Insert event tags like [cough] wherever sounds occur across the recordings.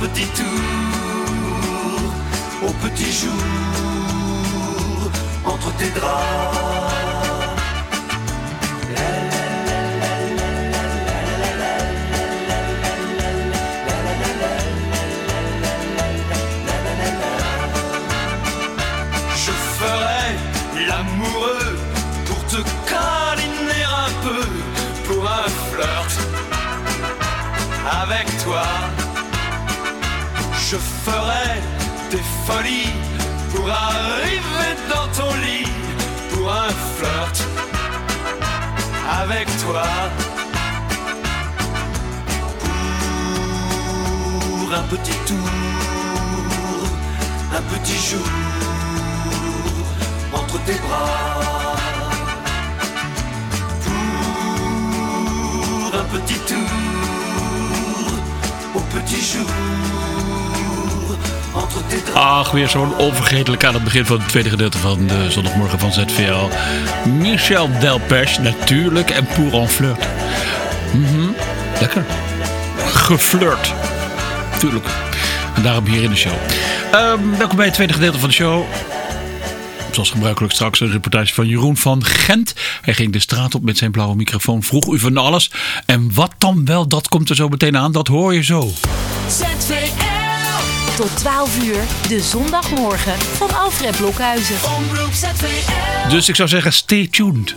petit tour, au petit jour entre tes draps. Je ferai Je ferai des folies pour arriver dans ton lit, pour un flirt avec toi. Pour un petit tour, un petit jour entre tes bras. Pour un petit tour, au petit jour. Ach, weer zo'n onvergetelijk aan het begin van het tweede gedeelte van de zondagmorgen van ZVL. Michel Delpech natuurlijk en Pour en Flirt. Mhm, Lekker. Geflirt. Tuurlijk. En daarom hier in de show. Ehm, welkom bij het tweede gedeelte van de show. Zoals gebruikelijk straks een reportage van Jeroen van Gent. Hij ging de straat op met zijn blauwe microfoon. Vroeg u van alles. En wat dan wel, dat komt er zo meteen aan. Dat hoor je zo. ZVL. Tot 12 uur, de zondagmorgen van Alfred Blokhuizen. Dus ik zou zeggen, stay tuned.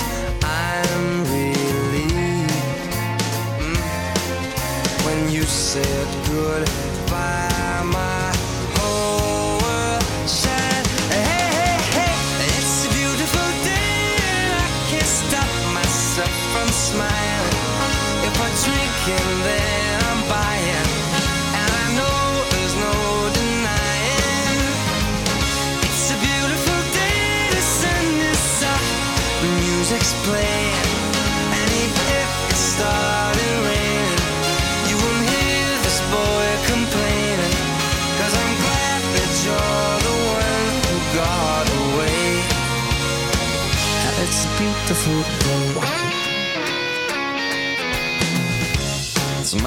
said goodbye. My whole world shined. Hey, hey, hey, it's a beautiful day, and I can't stop myself from smiling. If I drink and then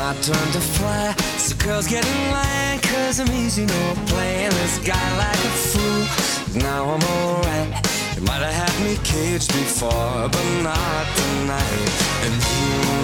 my turn to fly. So girls get in line, cause I'm easy, no playing this guy like a fool. Now I'm alright. You might have had me caged before, but not tonight. And you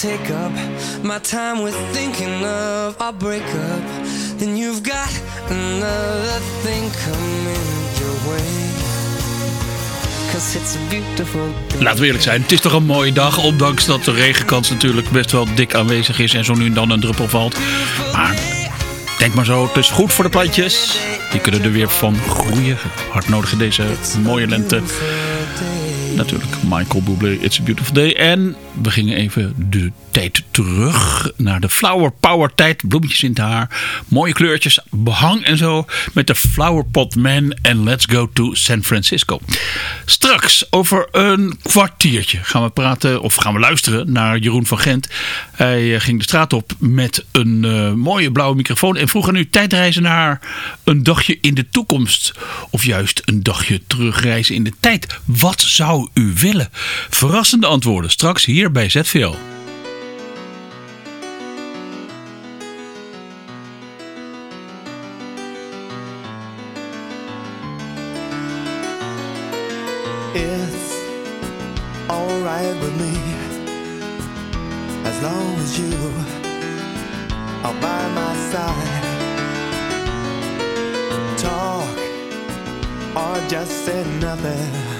Take up my time with thinking of our breakup, you've got your way. Laten we eerlijk zijn, het is toch een mooie dag. Ondanks dat de regenkans natuurlijk best wel dik aanwezig is. En zo nu en dan een druppel valt. Maar denk maar zo, het is goed voor de plantjes. Die kunnen er weer van groeien. Hard nodig in deze mooie lente. Natuurlijk Michael Bublé, It's a Beautiful Day. En we gingen even de tijd terug naar de Flower Power tijd. Bloemetjes in het haar, mooie kleurtjes, behang en zo. Met de Flower Pot Man en Let's Go to San Francisco. Straks, over een kwartiertje, gaan we praten of gaan we luisteren naar Jeroen van Gent. Hij eh, ging de straat op met een eh, mooie blauwe microfoon. En vroeg aan u tijdreizen naar een dagje in de toekomst. Of juist een dagje terugreizen in de tijd. Wat zou u willen? Verrassende antwoorden straks hier bij ZVL. Me as long as you are by my side. Just nothing.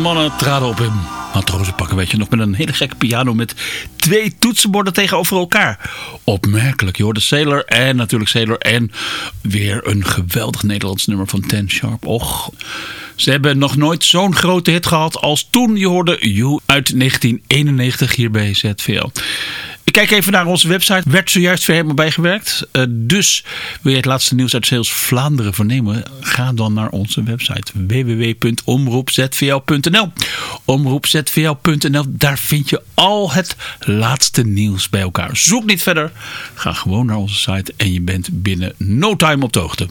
Mannen traden op in matrozen pakken, weet je nog, met een hele gekke piano met twee toetsenborden tegenover elkaar. Opmerkelijk, je hoorde Sailor en natuurlijk Sailor en weer een geweldig Nederlands nummer van Ten Sharp. Och, ze hebben nog nooit zo'n grote hit gehad als toen je hoorde You uit 1991 hier bij ZVL. Kijk even naar onze website. Werd zojuist weer helemaal bijgewerkt. Uh, dus wil je het laatste nieuws uit Sales Vlaanderen vernemen? Ga dan naar onze website www.omroepzvl.nl Omroepzvl.nl Daar vind je al het laatste nieuws bij elkaar. Zoek niet verder. Ga gewoon naar onze site en je bent binnen no time op de hoogte.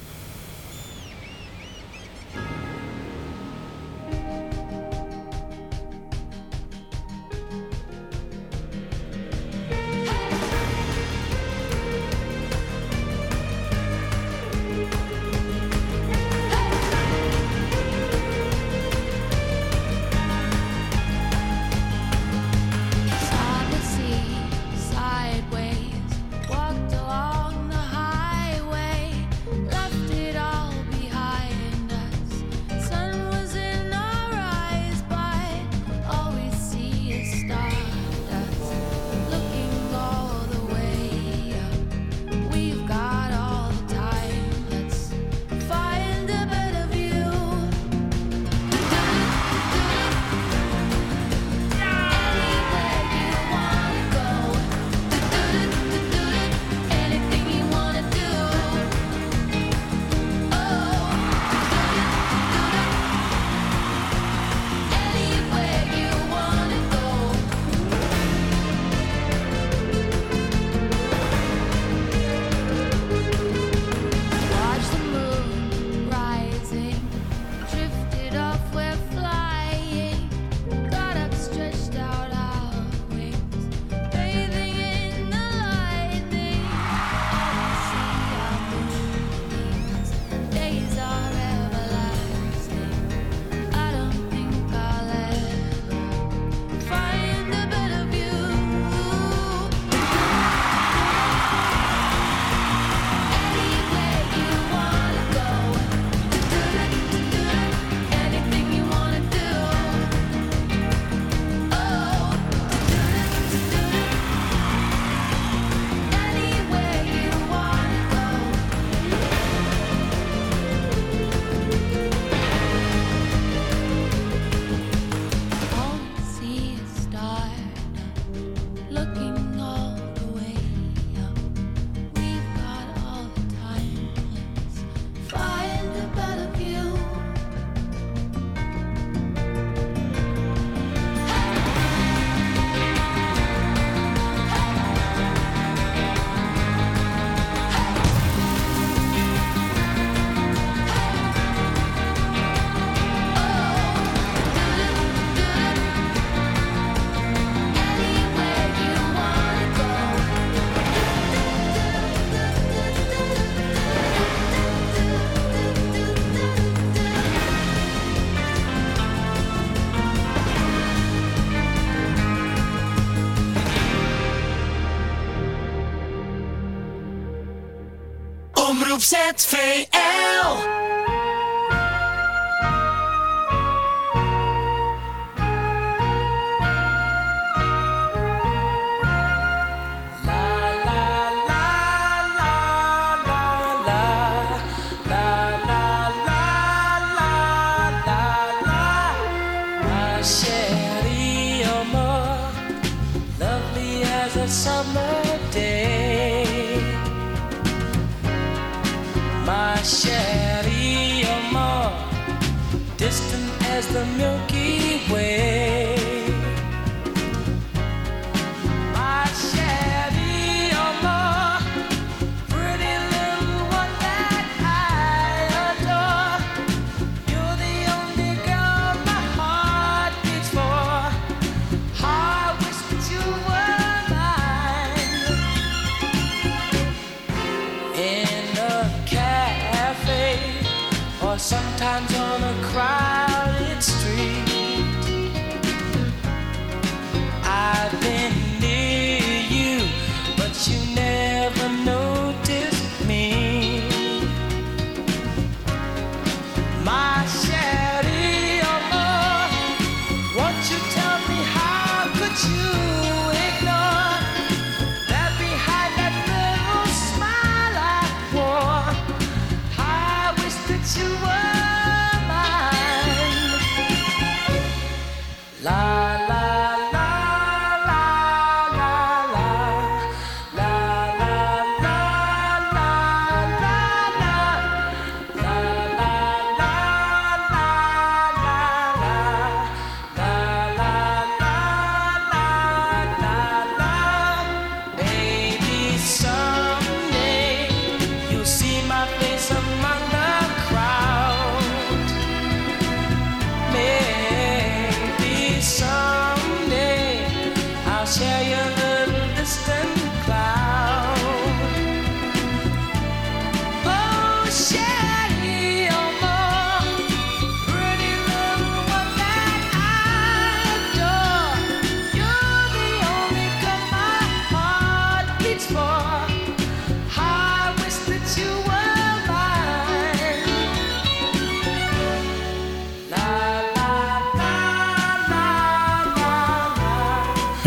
ZVL.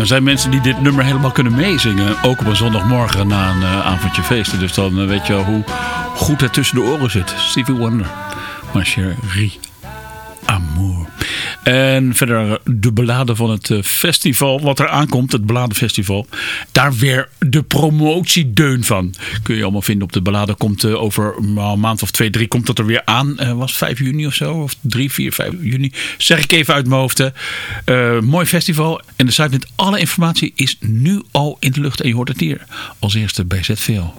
Er zijn mensen die dit nummer helemaal kunnen meezingen. Ook op een zondagmorgen na een eh, avondje feesten. Dus dan eh, weet je hoe goed het tussen de oren zit. Stevie Wonder. Ma chérie. En verder de beladen van het eh, festival. Wat er aankomt, het Beladenfestival. Daar weer de promotiedeun van. Kun je allemaal vinden op de beladen. Komt eh, over een maand of twee, drie komt dat er weer aan. Eh, was het 5 juni of zo? Of 3, 4, 5 juni. Zeg ik even uit mijn hoofd. Eh, mooi festival. En de site met alle informatie is nu al in de lucht. En je hoort het hier als eerste bij ZVL.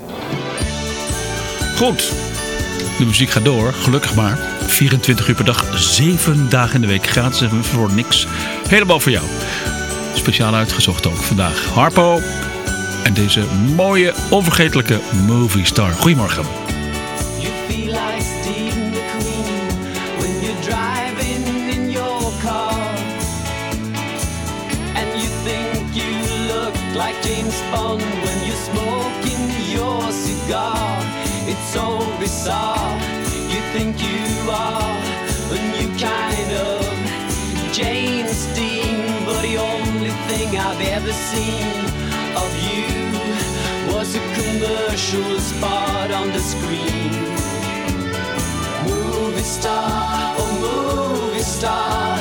Goed. De muziek gaat door, gelukkig maar. 24 uur per dag, 7 dagen in de week. Gratis en voor niks. Helemaal voor jou. Speciaal uitgezocht ook vandaag. Harpo en deze mooie, onvergetelijke movie star. Goedemorgen. Like James Bond when you're smoking your cigar. So bizarre. You think you are a new kind of James Dean, but the only thing I've ever seen of you was a commercial spot on the screen. Movie star, oh movie star.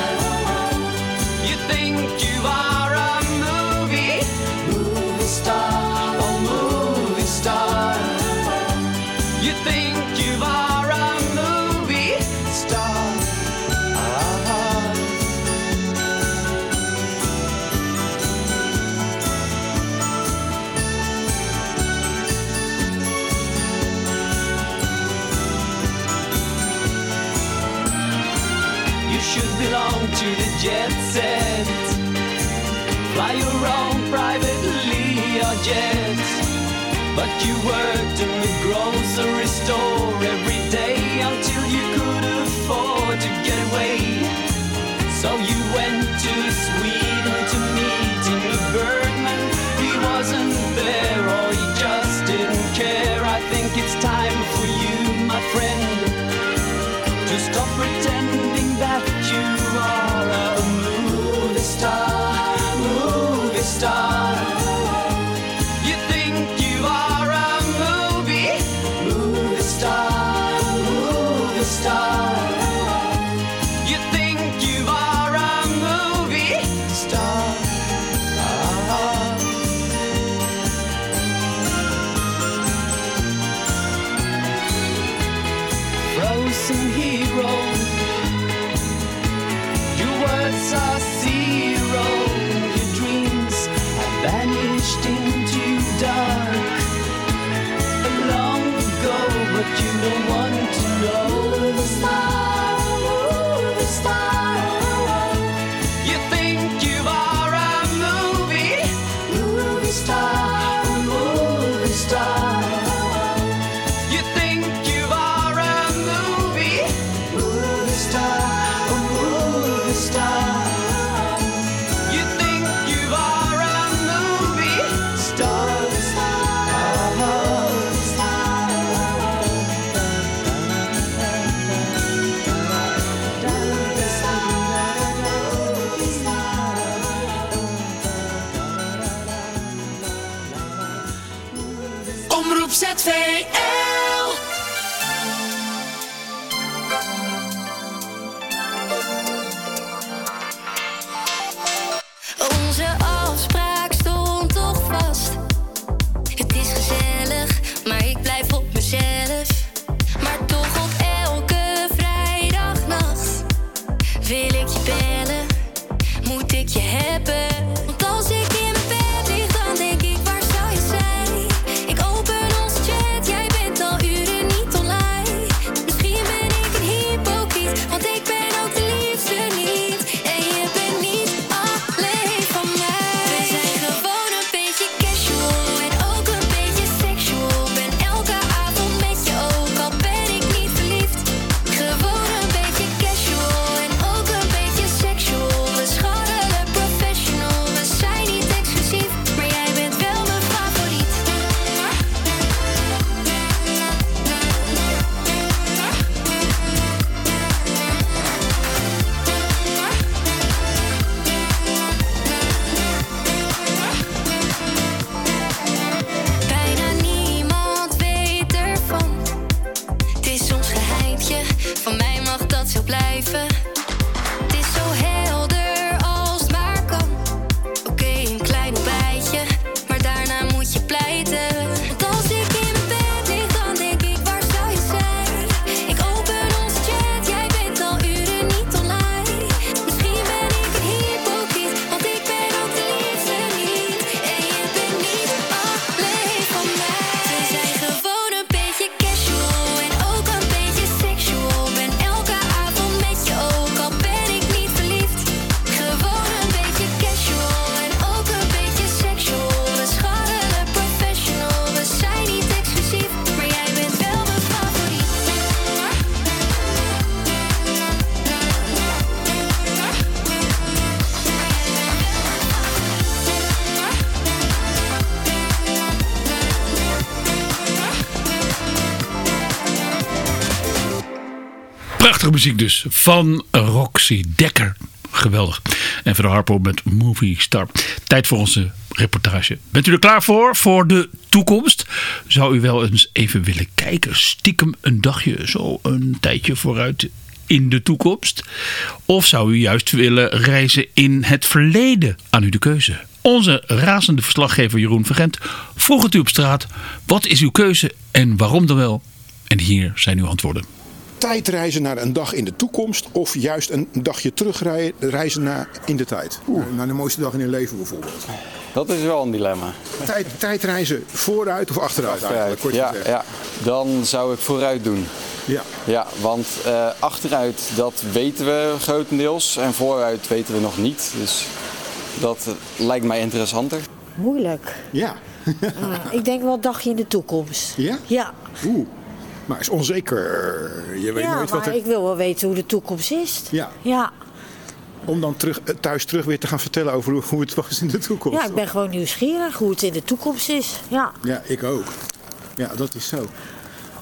You think you are a movie, movie star, jet set. Fly your own private Learjet. But you worked in the grocery store every day until you could afford to get away. So you went to Sweden to meet Ingmar Bergman. He wasn't there or he just didn't care. I think it's time for you, my friend to stop pretending that you are you don't want muziek dus van Roxy Dekker. Geweldig. En verder Harpo met Movie Star. Tijd voor onze reportage. Bent u er klaar voor? Voor de toekomst? Zou u wel eens even willen kijken? Stiekem een dagje zo een tijdje vooruit in de toekomst? Of zou u juist willen reizen in het verleden? Aan u de keuze. Onze razende verslaggever Jeroen Vergent vroeg het u op straat. Wat is uw keuze en waarom dan wel? En hier zijn uw antwoorden. Tijdreizen naar een dag in de toekomst of juist een dagje terugreizen naar in de tijd? Naar de mooiste dag in je leven bijvoorbeeld. Dat is wel een dilemma. Tijd, tijdreizen vooruit of achteruit eigenlijk, kort Ja, gezegd. ja, dan zou ik vooruit doen. Ja. Ja, want eh, achteruit, dat weten we grotendeels. En vooruit weten we nog niet. Dus dat eh, lijkt mij interessanter. Moeilijk. Ja. Ah, ik denk wel een dagje in de toekomst. Ja? Ja, Oeh. Maar is onzeker. Je weet ja nooit wat er... ik wil wel weten hoe de toekomst is. Ja. Ja. Om dan terug, eh, thuis terug weer te gaan vertellen over hoe- het [laughs] was in de toekomst. ja, ik ben gewoon nieuwsgierig hoe het in de toekomst is. Ja. Ja, ik ook. Ja, dat is zo.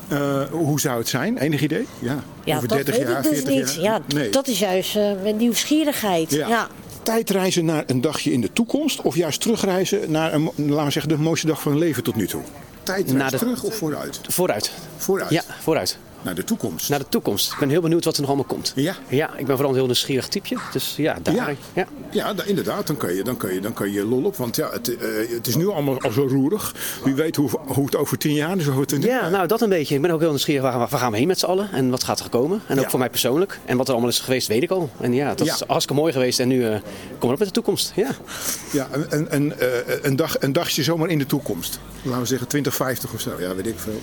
Eh, hoe zou het zijn? Enig idee? Ja, Ja, over dat 30 weet jaar, ik dus 40 niet. jaar? Ja, nee. Dat is juist mijn nieuwsgierigheid. Ja. Ja. Tijdreizen naar een dagje in de toekomst of juist terugreizen naar een, laten we zeggen, de mooiste dag van hun leven tot nu toe? Tijdreizen Naar de- terug of vooruit? Vooruit. Vooruit. Ja, vooruit. Naar de toekomst. Naar de toekomst. Ik ben heel benieuwd wat er nog allemaal komt. Ja. Ja, ik ben vooral een heel nieuwsgierig typeje. Dus ja, daar. Ja. Ja. Ja, da- inderdaad. Dan kan, je, dan, kan je, dan kan je lol op. Want ja, het, eh, het is nu allemaal al zo roerig. Wie weet hoe, hoe het over tien jaar is. Ja, nou dat een beetje. Ik ben ook heel nieuwsgierig waar, waar gaan we heen met z'n allen en wat gaat er komen. En ook Ja. voor mij persoonlijk. En wat er allemaal is geweest, weet ik al. En ja, dat Ja. is hartstikke mooi geweest. En nu eh komen we op met de toekomst. Ja. Ja, een, eh, een, dag, een dagje zomaar in de toekomst. Laten we zeggen 2050 of zo. Ja, weet ik veel.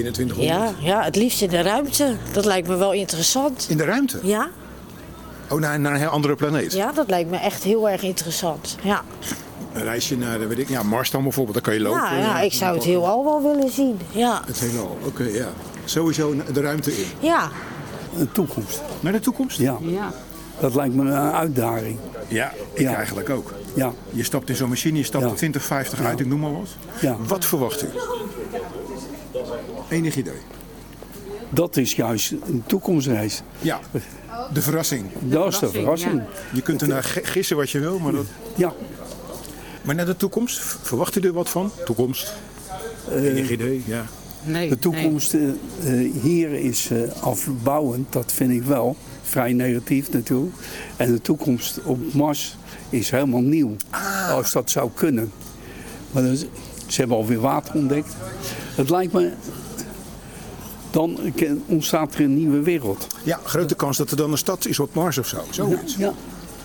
2100. Ja, ja, het liefst in de ruimte. Dat lijkt me wel interessant. In de ruimte? Ja, Oh, naar, naar een heel andere planeet. ja, dat lijkt me echt heel erg interessant. Ja, Een reisje naar, eh, weet ik, ja, Mars dan bijvoorbeeld. Dan kan je lopen. ja, ja ik zou het heelal wel willen zien. Ja, Het heelal, oké, ja. Sowieso de ruimte in. ja. Een toekomst. Naar de toekomst? Ja. Dat lijkt me een uitdaging. Ja, ik Ja. eigenlijk ook. Ja. Je stapt in zo'n machine, je stapt Ja. er 20, 50 uit, ik noem maar wat. Ja. Wat verwacht u? Enig idee? Dat is juist een toekomstreis. Ja, de verrassing. Dat is de verrassing. Je kunt er naar g- gissen wat je wil, maar, dat... Ja. maar naar de toekomst, verwacht u er wat van? Toekomst? Enig idee, ja. Nee, De toekomst eh, eh, hier is eh, afbouwend, dat vind ik wel. Vrij negatief natuurlijk. En de toekomst op Mars is helemaal nieuw. Als dat zou kunnen. Maar is- ze hebben alweer water ontdekt. Het lijkt me. Dan ontstaat er een nieuwe wereld. Ja, grote kans dat er dan een stad is op Mars of zo. Zoiets. Ja.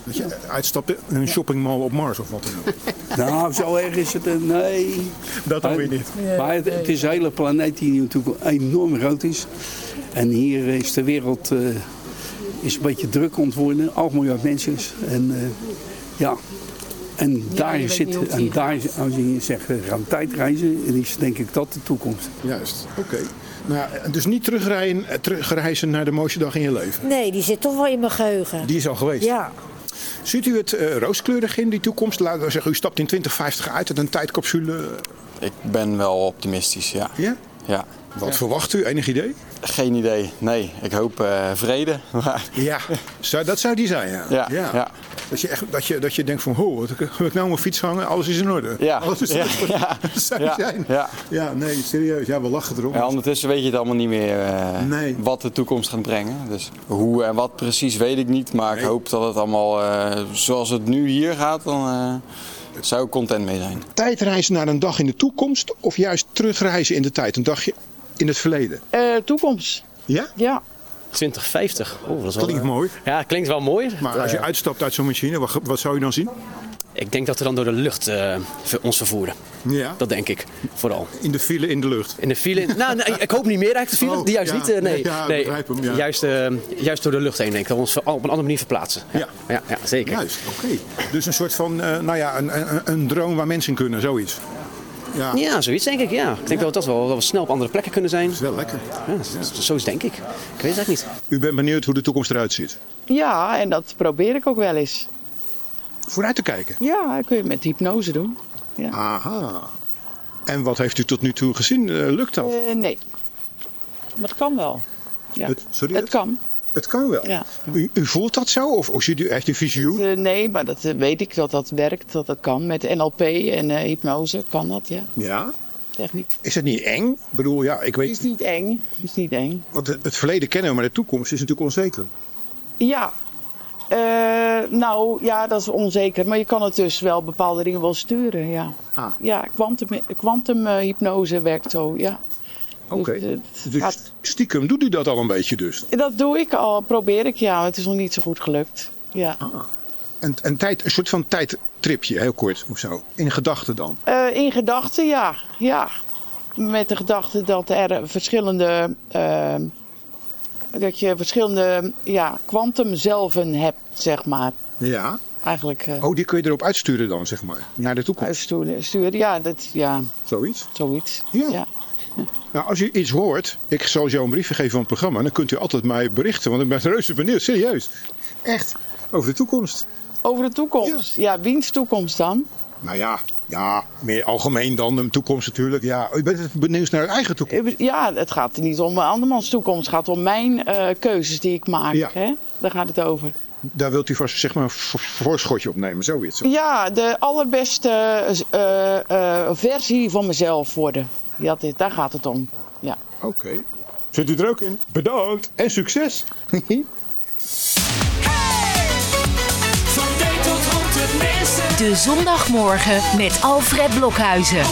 Dat je uitstapt in een shoppingmall op Mars of wat dan ook. [laughs] Nou, zo erg is het. eh, Nee. Dat dan Maar- weer niet. Maar het, het is een hele planeet die natuurlijk enorm groot is. En hier is de wereld eh, is een beetje druk ontworpen. 8 miljard mensen. En eh, ja. En daar zit, en daar, als je zegt gaan tijdreizen, is denk ik dat de toekomst. Juist, oké. Nou, dus niet terugrijden, eh, terugreizen naar de mooiste dag in je leven. Nee, die zit toch wel in mijn geheugen. Die is al geweest. Ja, Ziet u het eh, rooskleurig in, die toekomst? Laten we zeggen, u stapt in 2050 uit uit een tijdcapsule. Ik ben wel optimistisch, ja. Ja? Ja. Wat verwacht u? Enig idee? Geen idee. Nee, ik hoop eh, vrede. [laughs] Maar Ja, zou, dat zou die zijn, ja. Ja, ja. Dat, je echt, dat, je, dat je denkt van, ho, wat heb ik nou mijn fiets hangen? Alles is in orde. Ja, [laughs] Alles is in ja. [laughs] Dat zou die zijn. ja. ja, nee, serieus. Ja, we lachen erom. ja, ondertussen weet je het allemaal niet meer eh, Nee. wat de toekomst gaat brengen. Dus hoe en wat precies weet ik niet. Maar ik hoop dat het allemaal eh, zoals het nu hier gaat, dan eh, zou ik content mee zijn. Tijdreizen naar een dag in de toekomst of juist terugreizen in de tijd? Een dagje in het verleden. Eh, toekomst. Ja? Ja. 2050. Oh, dat is wel, Klinkt eh, mooi. Ja, klinkt wel mooi. Maar als je Eh, uitstapt uit zo'n machine, wat, wat zou je dan zien? Ik denk dat we dan door de lucht eh, ons vervoeren. Ja. Dat denk ik, vooral. In de file in de lucht. In de file. nou, nee, ik hoop niet meer eigenlijk de file. Oh, die juist ja. niet. nee, Ja, nee, begrijp hem, ja. juist, eh, juist door de lucht heen denk ik. Dat we ons op een andere manier verplaatsen. Ja. ja, ja zeker. Juist, oké. Dus een soort van, eh, nou ja, een, een, een droom waar mensen in kunnen, zoiets. Ja, Ja, zoiets denk ik, ja. Ik denk dat we dat wel, dat we snel op andere plekken kunnen zijn. dat is wel lekker. Ja, zoiets denk ik. Ik weet het eigenlijk niet. U bent benieuwd hoe de toekomst eruit ziet. Ja, en dat probeer ik ook wel eens. Vooruit te kijken. Ja, dat kun je met hypnose doen. Aha. En wat heeft u tot nu toe gezien? Eh, lukt dat? Eh, nee. Maar het kan wel. Ja. Het, sorry? Het kan. Het kan wel. Ja. U, u voelt dat zo? Of, of ziet u echt een visioen? Eh, nee, maar dat eh, weet ik dat dat werkt, dat dat kan. Met NLP en eh, hypnose kan dat, ja. Ja. Techniek. Is het niet eng? Ik bedoel, ja, ik Het weet... is niet eng. Het is niet eng. Want het, het verleden kennen we, maar de toekomst is natuurlijk onzeker. Ja. Nou, ja, dat is onzeker. Maar je kan het dus wel bepaalde dingen wel sturen, ja. Ah. Ja, kwantum, kwantum eh, hypnose werkt zo, ja. Oké. Dus, het Dus gaat- stiekem doet u dat al een beetje dus. dat doe ik al, probeer ik, ja. Het is nog niet zo goed gelukt. Ja. Een, een, tijd, een soort van tijdtripje, heel kort of zo. In gedachten dan. Eh, in gedachten, ja. ja. Met de gedachte dat er verschillende. eh, dat je verschillende ja, kwantumzelven hebt, zeg maar. Ja. Eigenlijk. eh Oh, die kun je erop uitsturen dan, zeg maar. Naar de toekomst. uitsturen. Sturen. Ja, dat, ja, Zoiets. zoiets. Ja. ja. Nou, als u iets hoort, ik zal jou een briefje geven van het programma, dan kunt u altijd mij berichten, want ik ben reuze benieuwd, serieus. Echt, over de toekomst. Over de toekomst. Ja, wiens toekomst dan? Nou ja, ja, meer algemeen dan de toekomst natuurlijk. Ja, u bent benieuwd naar uw eigen toekomst. Ja, het gaat niet om andermans toekomst. Het gaat om mijn eh, keuzes die ik maak. Ja. Hè? Daar gaat het over. Daar wilt u vast zeg maar een vo- voorschotje op nemen, zoiets. Ja, de allerbeste eh, eh, versie van mezelf worden. Dat is, daar gaat het om. Ja. Oké. Zit u er ook in? Bedankt en succes! De zondagmorgen met Alfred Blokhuizen.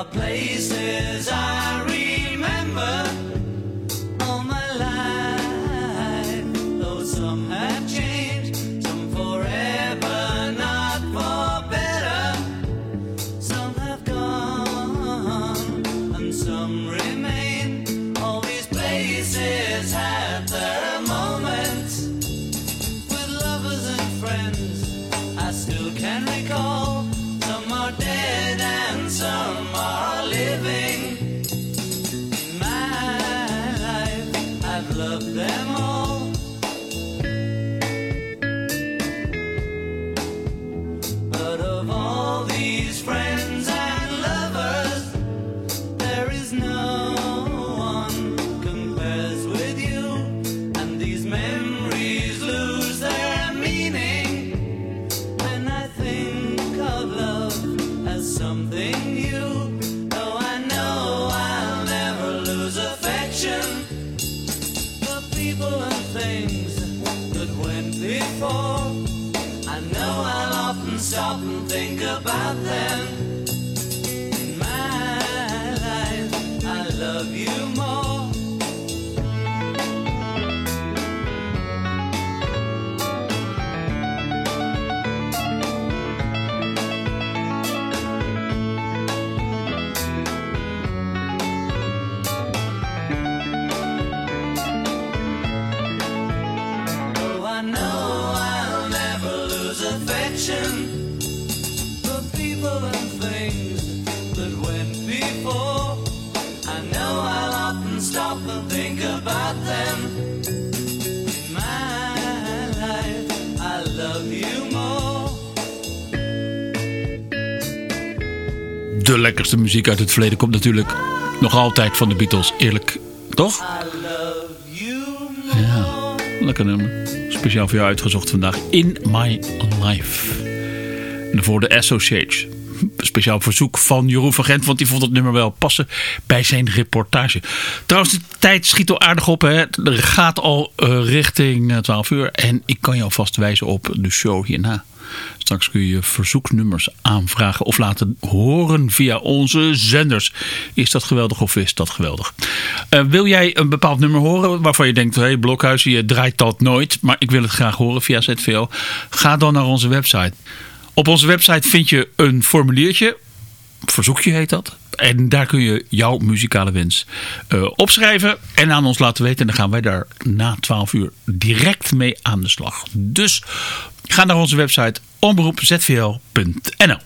a place. De lekkerste muziek uit het verleden komt natuurlijk nog altijd van de Beatles. Eerlijk, toch? Ja, lekker nummer. Speciaal voor jou uitgezocht vandaag. In My Life. Daarvoor de Associates. Speciaal verzoek van Jeroen van Gent, want die vond het nummer wel passen bij zijn reportage. Trouwens, de tijd schiet al aardig op. Hè? Er gaat al eh, richting eh, 12 uur. En ik kan je alvast wijzen op de show hierna. Straks kun je verzoeknummers aanvragen of laten horen via onze zenders. Is dat geweldig of is dat geweldig? Eh, wil jij een bepaald nummer horen waarvan je denkt... hey, Blokhuis, je draait dat nooit, maar ik wil het graag horen via ZVO. Ga dan naar onze website. Op onze website vind je een formuliertje. Verzoekje heet dat. En daar kun je jouw muzikale wens eh, opschrijven en aan ons laten weten. En dan gaan wij daar na 12 uur direct mee aan de slag. Dus ga naar onze website omroepzvl.nl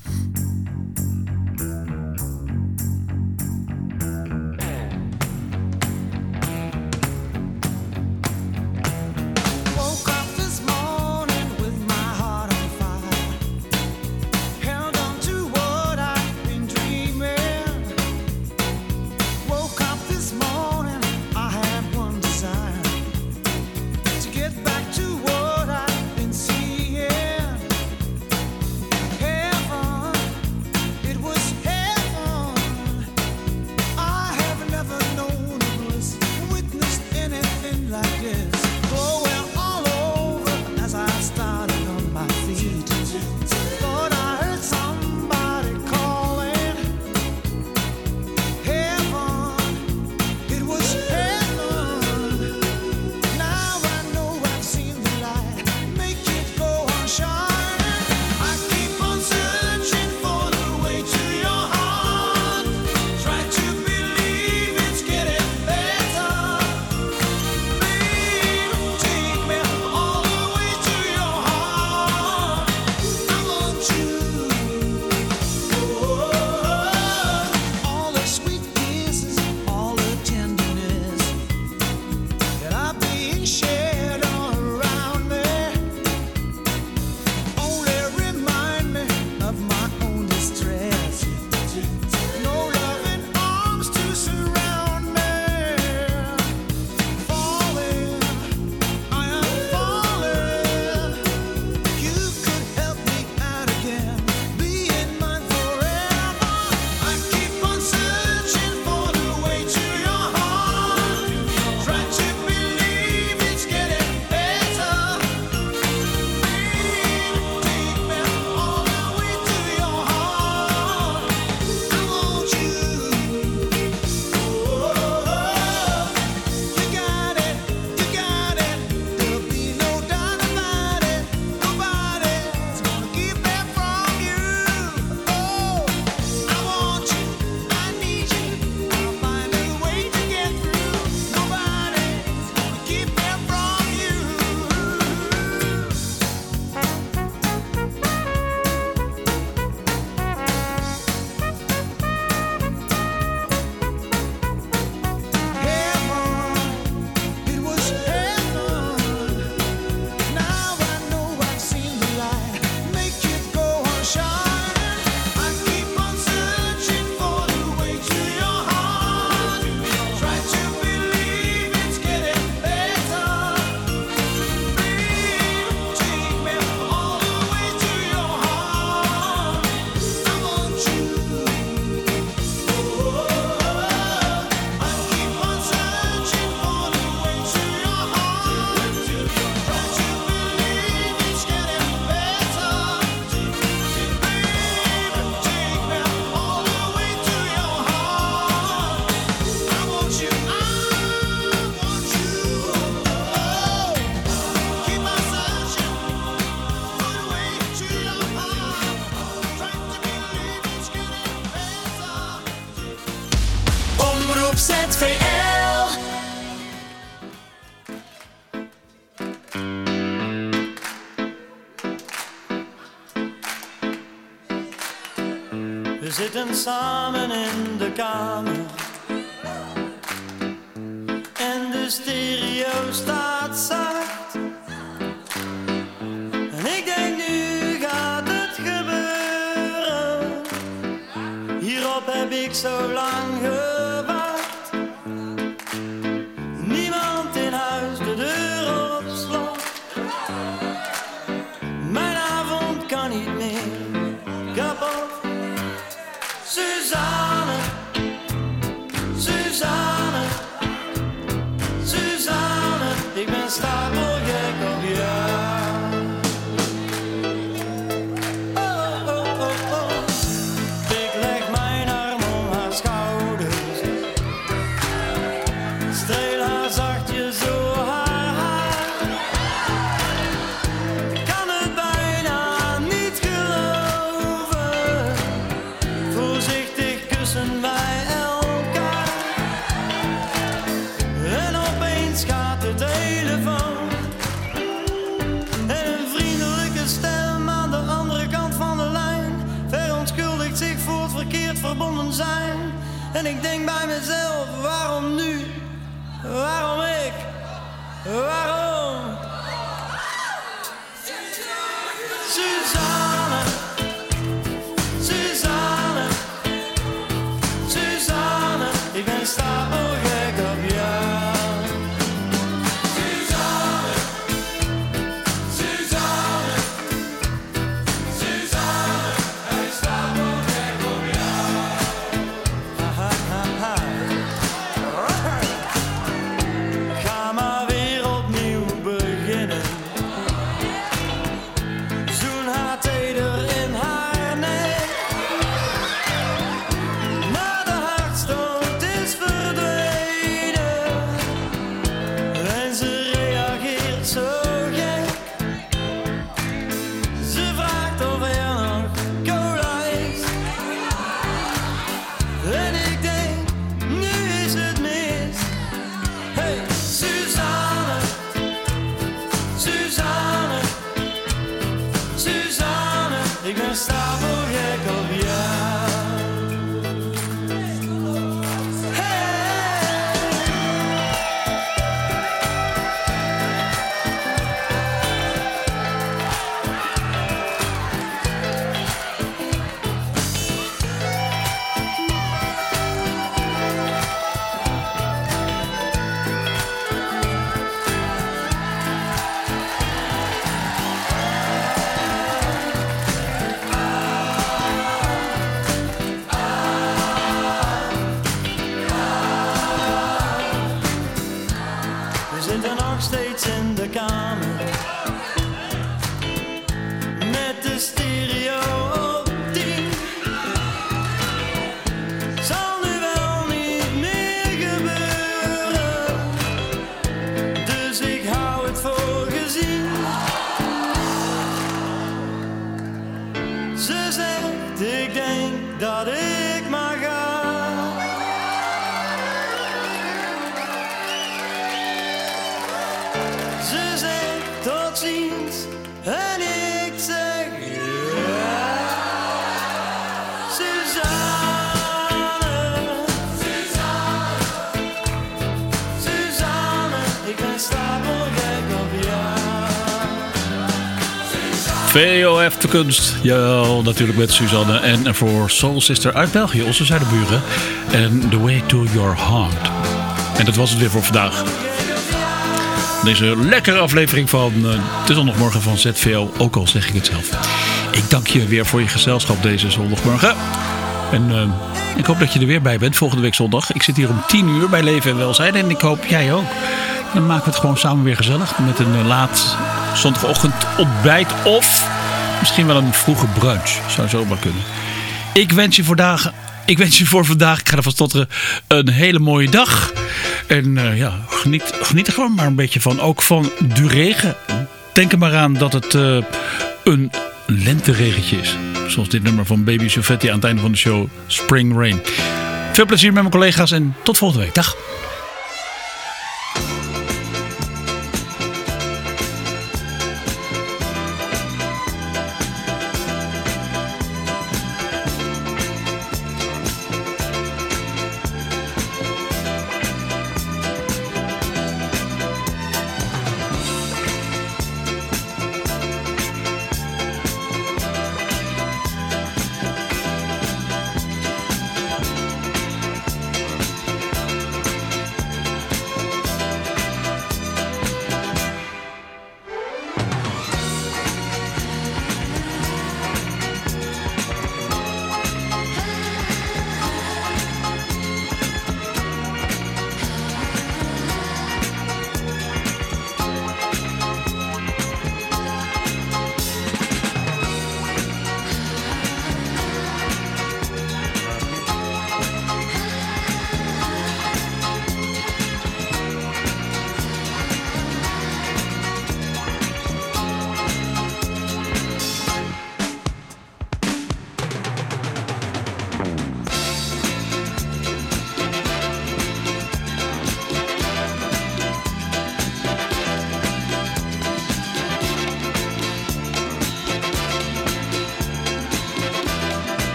samen in de kamer. Suzanne, de kunst. Jawel, natuurlijk met Suzanne. En voor Soul Sister uit België, onze zuidenburen. En The Way to Your Heart. En dat was het weer voor vandaag. Deze lekkere aflevering van de zondagmorgen van ZVL. Ook al zeg ik het zelf. Ik dank je weer voor je gezelschap deze zondagmorgen. En uh, ik hoop dat je er weer bij bent volgende week zondag. Ik zit hier om 10 uur bij Leven en Welzijn. En ik hoop jij ook. Dan maken we het gewoon samen weer gezellig. Met een uh, laat zondagochtend ontbijt. Of misschien wel een vroege brunch. Zou zo maar kunnen. Ik wens je voor dagen. Ik wens je voor vandaag, ik ga ervan stotteren, een hele mooie dag. En uh, ja, geniet, geniet er gewoon maar een beetje van. Ook van de regen. Denk er maar aan dat het uh, een lenteregentje is. Zoals dit nummer van Baby Sufetti aan het einde van de show, Spring Rain. Veel plezier met mijn collega's en tot volgende week. Dag.